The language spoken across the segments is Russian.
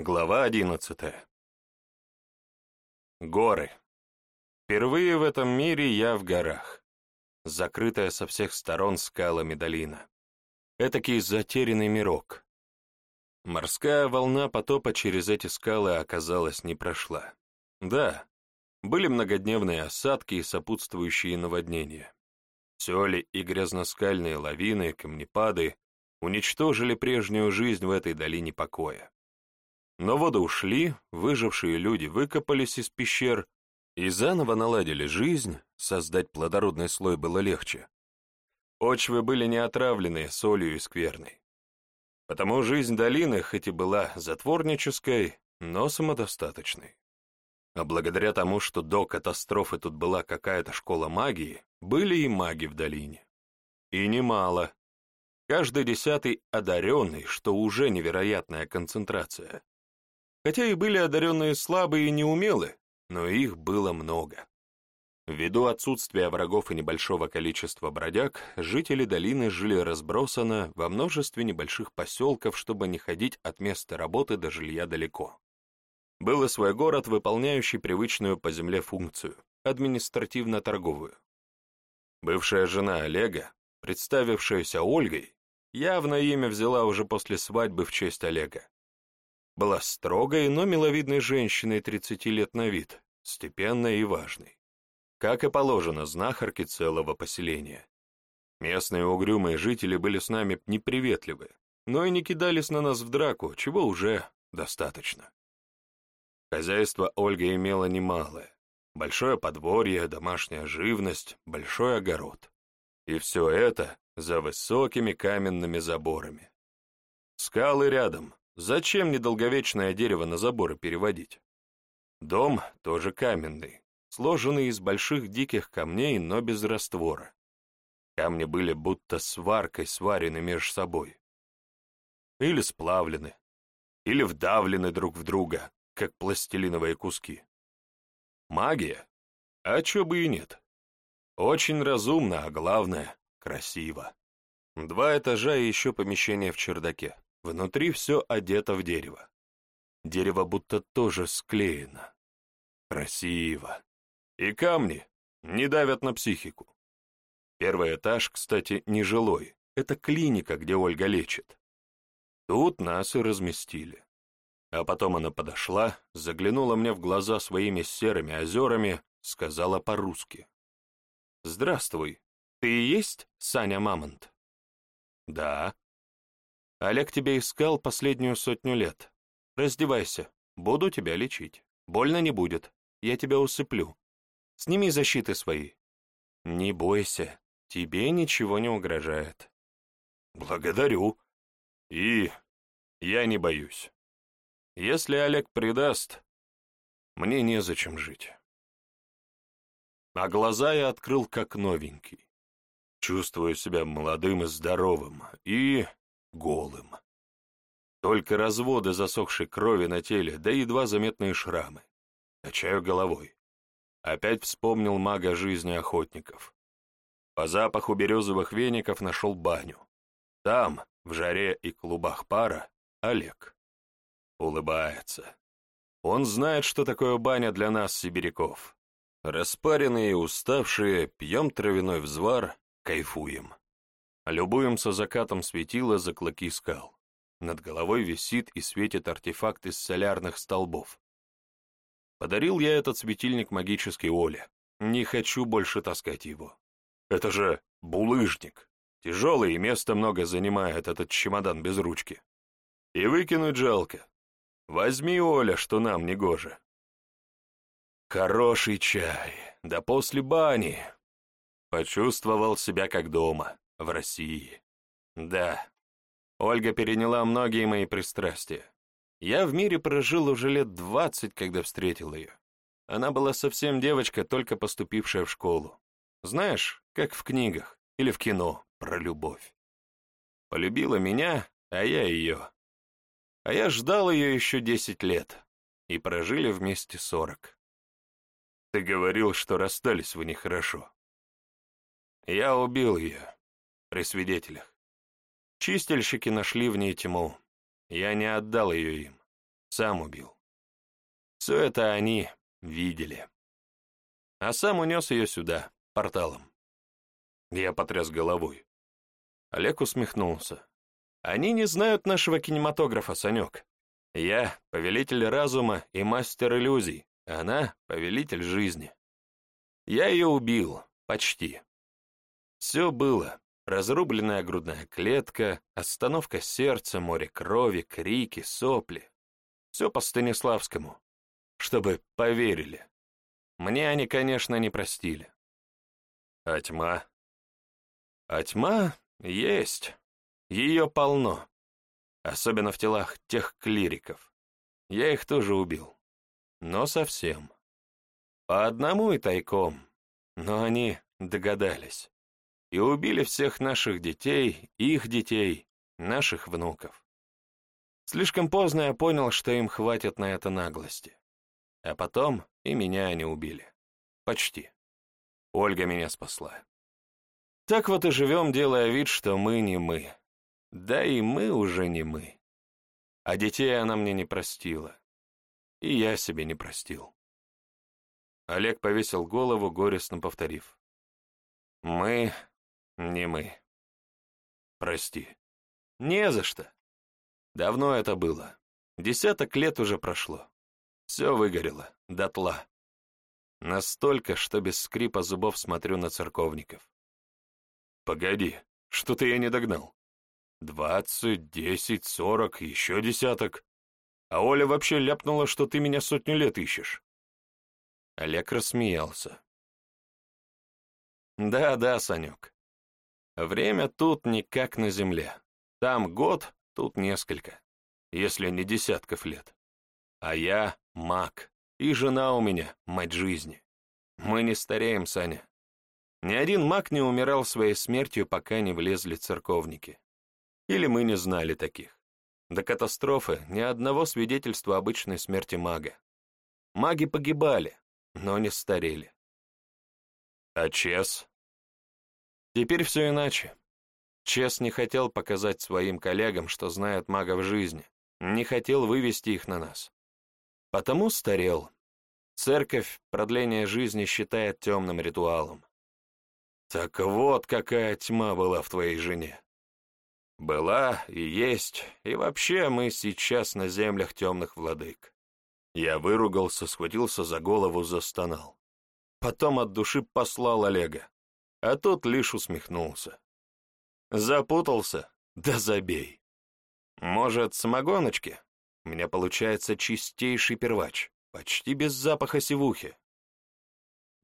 Глава одиннадцатая. Горы. Впервые в этом мире я в горах. Закрытая со всех сторон скалами долина. Этакий затерянный мирок. Морская волна потопа через эти скалы оказалась не прошла. Да, были многодневные осадки и сопутствующие наводнения. Сёли и грязноскальные лавины, камнепады уничтожили прежнюю жизнь в этой долине покоя. Но воды ушли, выжившие люди выкопались из пещер и заново наладили жизнь, создать плодородный слой было легче. Почвы были не отравлены солью и скверной. Потому жизнь долины, хоть и была затворнической, но самодостаточной. А благодаря тому, что до катастрофы тут была какая-то школа магии, были и маги в долине. И немало. Каждый десятый одаренный, что уже невероятная концентрация. Хотя и были одаренные слабые и неумелы, но их было много. Ввиду отсутствия врагов и небольшого количества бродяг, жители долины жили разбросанно во множестве небольших поселков, чтобы не ходить от места работы до жилья далеко. Был и свой город, выполняющий привычную по земле функцию – административно-торговую. Бывшая жена Олега, представившаяся Ольгой, явно имя взяла уже после свадьбы в честь Олега была строгой, но миловидной женщиной 30 лет на вид, степенной и важной. Как и положено знахарке целого поселения. Местные угрюмые жители были с нами неприветливы, но и не кидались на нас в драку, чего уже достаточно. Хозяйство Ольга имела немалое. Большое подворье, домашняя живность, большой огород. И все это за высокими каменными заборами. Скалы рядом, Зачем недолговечное дерево на заборы переводить? Дом тоже каменный, сложенный из больших диких камней, но без раствора. Камни были будто сваркой сварены между собой. Или сплавлены, или вдавлены друг в друга, как пластилиновые куски. Магия? А чё бы и нет. Очень разумно, а главное — красиво. Два этажа и еще помещение в чердаке. Внутри все одето в дерево. Дерево будто тоже склеено. Красиво. И камни не давят на психику. Первый этаж, кстати, не жилой. Это клиника, где Ольга лечит. Тут нас и разместили. А потом она подошла, заглянула мне в глаза своими серыми озерами, сказала по-русски. «Здравствуй. Ты и есть Саня Мамонт?» «Да», Олег тебя искал последнюю сотню лет. Раздевайся, буду тебя лечить. Больно не будет, я тебя усыплю. Сними защиты свои. Не бойся, тебе ничего не угрожает. Благодарю. И я не боюсь. Если Олег предаст, мне незачем жить. А глаза я открыл как новенький. Чувствую себя молодым и здоровым, и голым. Только разводы засохшей крови на теле, да едва заметные шрамы. Качаю головой. Опять вспомнил мага жизни охотников. По запаху березовых веников нашел баню. Там, в жаре и клубах пара, Олег. Улыбается. Он знает, что такое баня для нас, сибиряков. Распаренные и уставшие, пьем травяной взвар, кайфуем. Любуемся закатом светила за клоки скал. Над головой висит и светит артефакт из солярных столбов. Подарил я этот светильник магической Оле. Не хочу больше таскать его. Это же булыжник. Тяжелый и места много занимает этот чемодан без ручки. И выкинуть жалко. Возьми, Оля, что нам не гоже. Хороший чай, да после бани. Почувствовал себя как дома в России. Да, Ольга переняла многие мои пристрастия. Я в мире прожил уже лет двадцать, когда встретил ее. Она была совсем девочка, только поступившая в школу. Знаешь, как в книгах или в кино про любовь. Полюбила меня, а я ее. А я ждал ее еще десять лет, и прожили вместе сорок. Ты говорил, что расстались вы нехорошо. Я убил ее при свидетелях. Чистильщики нашли в ней тьму. Я не отдал ее им. сам убил. Все это они видели. А сам унес ее сюда, порталом. Я потряс головой. Олег усмехнулся. Они не знают нашего кинематографа, Санек. Я — повелитель разума и мастер иллюзий, она — повелитель жизни. Я ее убил, почти. Все было. Разрубленная грудная клетка, остановка сердца, море крови, крики, сопли. Все по Станиславскому. Чтобы поверили. Мне они, конечно, не простили. А тьма? А тьма есть. Ее полно. Особенно в телах тех клириков. Я их тоже убил. Но совсем. По одному и тайком. Но они догадались. И убили всех наших детей, их детей, наших внуков. Слишком поздно я понял, что им хватит на это наглости. А потом и меня они убили. Почти. Ольга меня спасла. Так вот и живем, делая вид, что мы не мы. Да и мы уже не мы. А детей она мне не простила. И я себе не простил. Олег повесил голову, горестно повторив. Мы не мы. Прости. Не за что. Давно это было. Десяток лет уже прошло. Все выгорело, дотла. Настолько, что без скрипа зубов смотрю на церковников. Погоди, что-то я не догнал. Двадцать, десять, сорок, еще десяток. А Оля вообще ляпнула, что ты меня сотню лет ищешь. Олег рассмеялся. Да-да, Санек. Время тут не как на земле. Там год, тут несколько, если не десятков лет. А я маг, и жена у меня, мать жизни. Мы не стареем, Саня. Ни один маг не умирал своей смертью, пока не влезли церковники. Или мы не знали таких. До катастрофы ни одного свидетельства обычной смерти мага. Маги погибали, но не старели. А Чес? Теперь все иначе. Чес не хотел показать своим коллегам, что знает мага в жизни, не хотел вывести их на нас. Потому старел. Церковь продление жизни считает темным ритуалом. Так вот, какая тьма была в твоей жене. Была и есть, и вообще мы сейчас на землях темных владык. Я выругался, схватился за голову, застонал. Потом от души послал Олега, а тот лишь усмехнулся. Запутался? Да забей. Может, самогоночки? У меня получается чистейший первач, почти без запаха сивухи.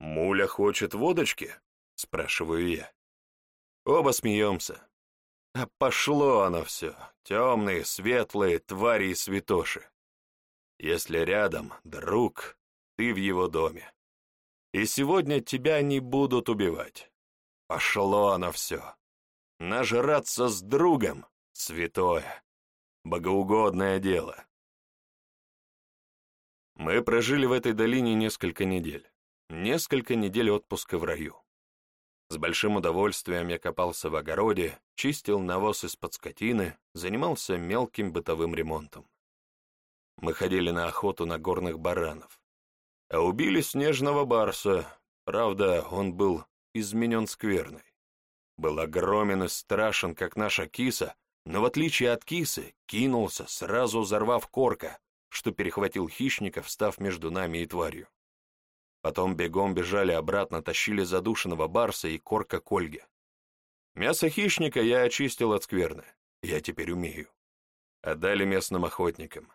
«Муля хочет водочки?» — спрашиваю я. Оба смеемся. А пошло оно все, темные, светлые твари и святоши. Если рядом друг, ты в его доме. И сегодня тебя не будут убивать. Пошло оно все. Нажраться с другом — святое, богоугодное дело. Мы прожили в этой долине несколько недель. Несколько недель отпуска в раю. С большим удовольствием я копался в огороде, чистил навоз из-под скотины, занимался мелким бытовым ремонтом. Мы ходили на охоту на горных баранов. А убили снежного барса, правда, он был изменен скверной. Был огромен и страшен, как наша киса, но в отличие от кисы, кинулся, сразу взорвав корка, что перехватил хищника, встав между нами и тварью. Потом бегом бежали обратно, тащили задушенного барса и корка к Ольге. Мясо хищника я очистил от скверны. Я теперь умею. Отдали местным охотникам.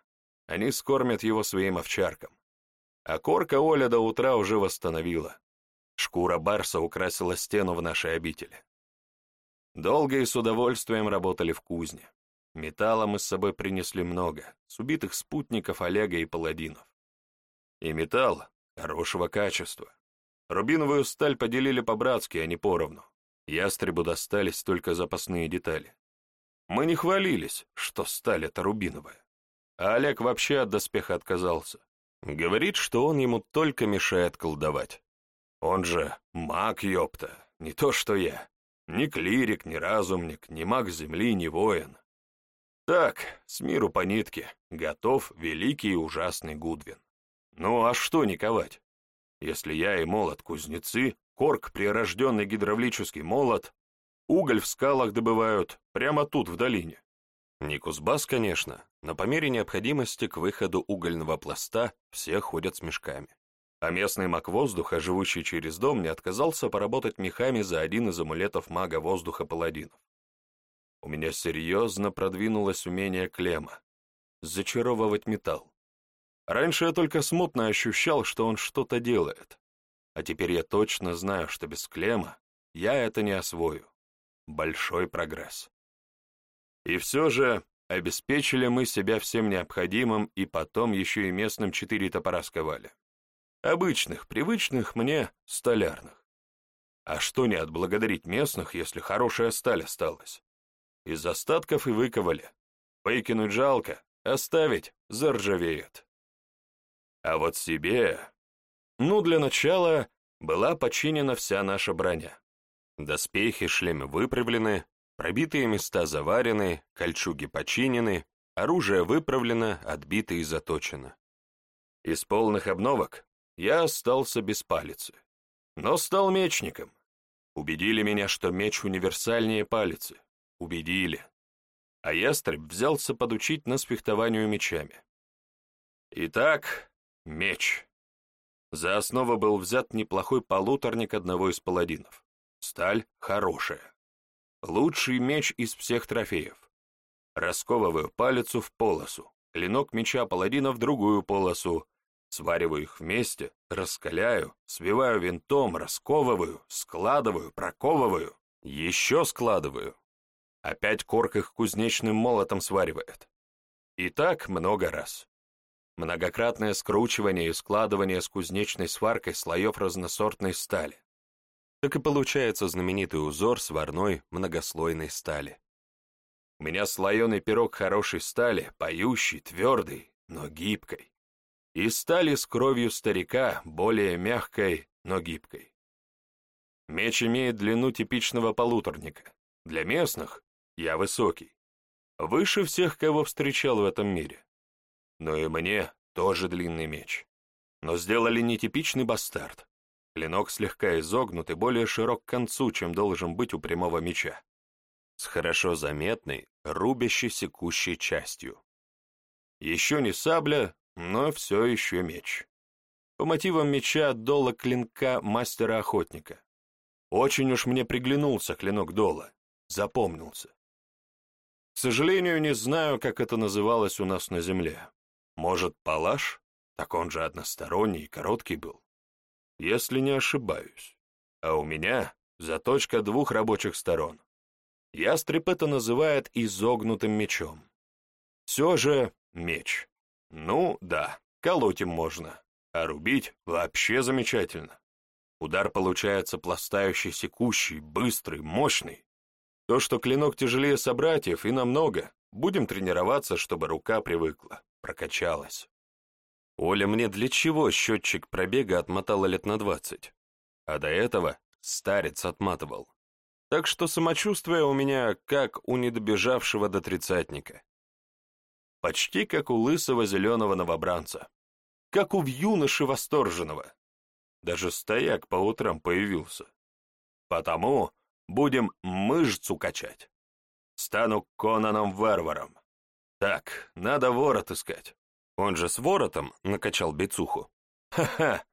Они скормят его своим овчаркам. А корка Оля до утра уже восстановила. Шкура барса украсила стену в нашей обители. Долго и с удовольствием работали в кузне. Металла мы с собой принесли много, с убитых спутников Олега и паладинов. И металл, Хорошего качества. Рубиновую сталь поделили по-братски, а не поровну. Ястребу достались только запасные детали. Мы не хвалились, что сталь это рубиновая. А Олег вообще от доспеха отказался. Говорит, что он ему только мешает колдовать. Он же маг, ёпта, не то что я. Ни клирик, ни разумник, ни маг земли, ни воин. Так, с миру по нитке, готов великий и ужасный Гудвин. Ну а что не ковать? Если я и молот кузнецы, корк прирожденный гидравлический молот, уголь в скалах добывают, прямо тут, в долине. Не Кузбасс, конечно, но по мере необходимости к выходу угольного пласта все ходят с мешками. А местный маг воздуха, живущий через дом, не отказался поработать мехами за один из амулетов мага воздуха паладинов. У меня серьезно продвинулось умение клема — зачаровывать металл. Раньше я только смутно ощущал, что он что-то делает, а теперь я точно знаю, что без клема я это не освою. Большой прогресс. И все же обеспечили мы себя всем необходимым и потом еще и местным четыре топора сковали. Обычных, привычных мне, столярных. А что не отблагодарить местных, если хорошая сталь осталась? Из остатков и выковали. Выкинуть жалко, оставить заржавеет. А вот себе... Ну, для начала была починена вся наша броня. Доспехи, шлемы выправлены, Пробитые места заварены, кольчуги починены, оружие выправлено, отбито и заточено. Из полных обновок я остался без палицы, но стал мечником. Убедили меня, что меч универсальнее палицы. Убедили. А ястреб взялся подучить нас фехтованию мечами. Итак, меч. За основу был взят неплохой полуторник одного из паладинов. Сталь хорошая. Лучший меч из всех трофеев. Расковываю палицу в полосу, клинок меча паладина в другую полосу, свариваю их вместе, раскаляю, свиваю винтом, расковываю, складываю, проковываю, еще складываю. Опять корк их кузнечным молотом сваривает. И так много раз. Многократное скручивание и складывание с кузнечной сваркой слоев разносортной стали так и получается знаменитый узор сварной многослойной стали. У меня слоеный пирог хорошей стали, поющий, твердый, но гибкой. И стали с кровью старика, более мягкой, но гибкой. Меч имеет длину типичного полуторника. Для местных я высокий. Выше всех, кого встречал в этом мире. Но и мне тоже длинный меч. Но сделали нетипичный бастард. Клинок слегка изогнут и более широк к концу, чем должен быть у прямого меча, с хорошо заметной, рубящей секущей частью. Еще не сабля, но все еще меч. По мотивам меча дола клинка мастера-охотника. Очень уж мне приглянулся клинок дола, запомнился. К сожалению, не знаю, как это называлось у нас на земле. Может, палаш? Так он же односторонний и короткий был если не ошибаюсь. А у меня заточка двух рабочих сторон. Ястреб это называет изогнутым мечом. Все же меч. Ну, да, колоть им можно, а рубить вообще замечательно. Удар получается пластающий, секущий, быстрый, мощный. То, что клинок тяжелее собратьев, и намного. Будем тренироваться, чтобы рука привыкла, прокачалась. Оля мне для чего счетчик пробега отмотала лет на двадцать, а до этого старец отматывал. Так что самочувствие у меня как у недобежавшего до тридцатника. Почти как у лысого зеленого новобранца. Как у юноши восторженного. Даже стояк по утрам появился. Потому будем мышцу качать. Стану Конаном-варваром. Так, надо ворот искать. Он же с воротом накачал бицуху. Ха-ха!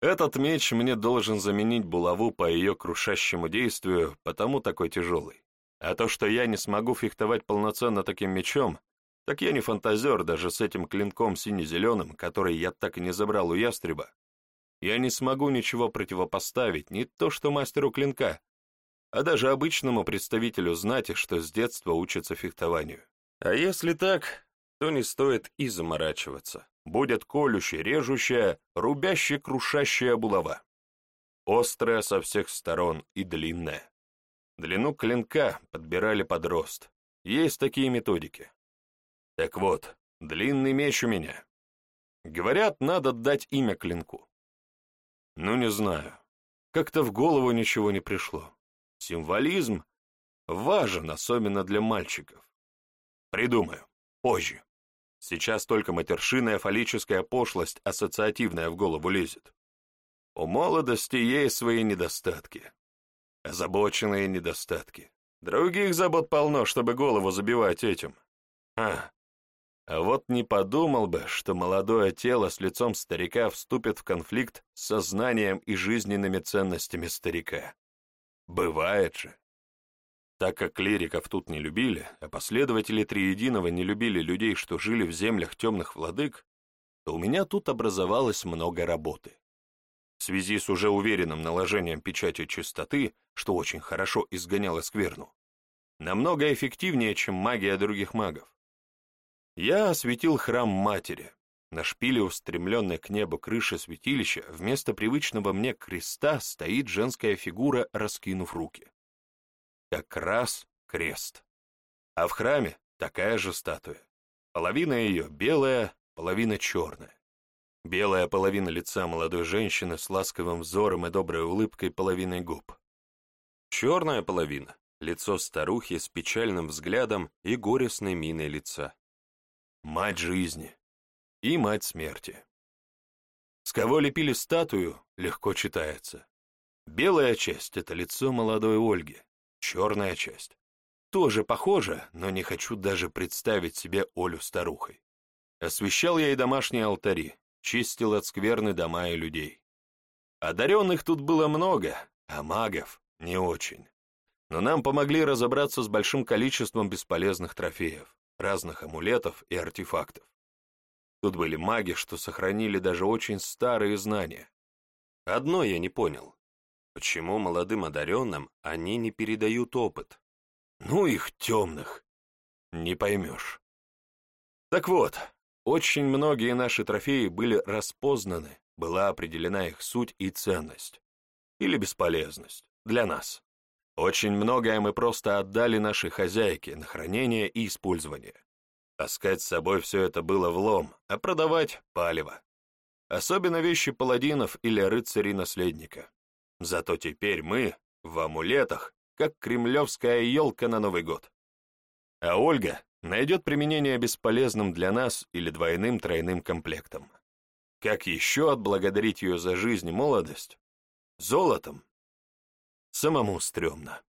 Этот меч мне должен заменить булаву по ее крушащему действию, потому такой тяжелый. А то, что я не смогу фехтовать полноценно таким мечом, так я не фантазер даже с этим клинком сине-зеленым, который я так и не забрал у ястреба. Я не смогу ничего противопоставить, не то что мастеру клинка, а даже обычному представителю знати, что с детства учится фехтованию. А если так, то не стоит и заморачиваться. Будет колющая, режущая, рубящая, крушащая булава. Острая со всех сторон и длинная. Длину клинка подбирали под рост. Есть такие методики. Так вот, длинный меч у меня. Говорят, надо дать имя клинку. Ну, не знаю. Как-то в голову ничего не пришло. Символизм важен, особенно для мальчиков. Придумаю. Позже. Сейчас только матершинная фаллическая пошлость ассоциативная в голову лезет. У молодости есть свои недостатки. Озабоченные недостатки. Других забот полно, чтобы голову забивать этим. А, а вот не подумал бы, что молодое тело с лицом старика вступит в конфликт с сознанием и жизненными ценностями старика. Бывает же. Так как клириков тут не любили, а последователи Триединого не любили людей, что жили в землях темных владык, то у меня тут образовалось много работы. В связи с уже уверенным наложением печати чистоты, что очень хорошо изгоняло скверну, намного эффективнее, чем магия других магов. Я осветил храм матери. На шпиле, устремленной к небу крыши святилища, вместо привычного мне креста стоит женская фигура, раскинув руки. Как раз крест. А в храме такая же статуя. Половина ее белая, половина черная. Белая половина лица молодой женщины с ласковым взором и доброй улыбкой половиной губ. Черная половина — лицо старухи с печальным взглядом и горестной миной лица мать жизни и мать смерти. С кого лепили статую, легко читается. Белая часть — это лицо молодой Ольги, черная часть. Тоже похоже, но не хочу даже представить себе Олю старухой. Освещал я и домашние алтари, чистил от скверны дома и людей. Одаренных тут было много, а магов — не очень. Но нам помогли разобраться с большим количеством бесполезных трофеев разных амулетов и артефактов. Тут были маги, что сохранили даже очень старые знания. Одно я не понял. Почему молодым одаренным они не передают опыт? Ну, их темных. Не поймешь. Так вот, очень многие наши трофеи были распознаны, была определена их суть и ценность. Или бесполезность. Для нас. Очень многое мы просто отдали нашей хозяйке на хранение и использование. Таскать с собой все это было влом, а продавать — палево. Особенно вещи паладинов или рыцарей-наследника. Зато теперь мы в амулетах, как кремлевская елка на Новый год. А Ольга найдет применение бесполезным для нас или двойным-тройным комплектом. Как еще отблагодарить ее за жизнь и молодость? Золотом? Самому стрёмно.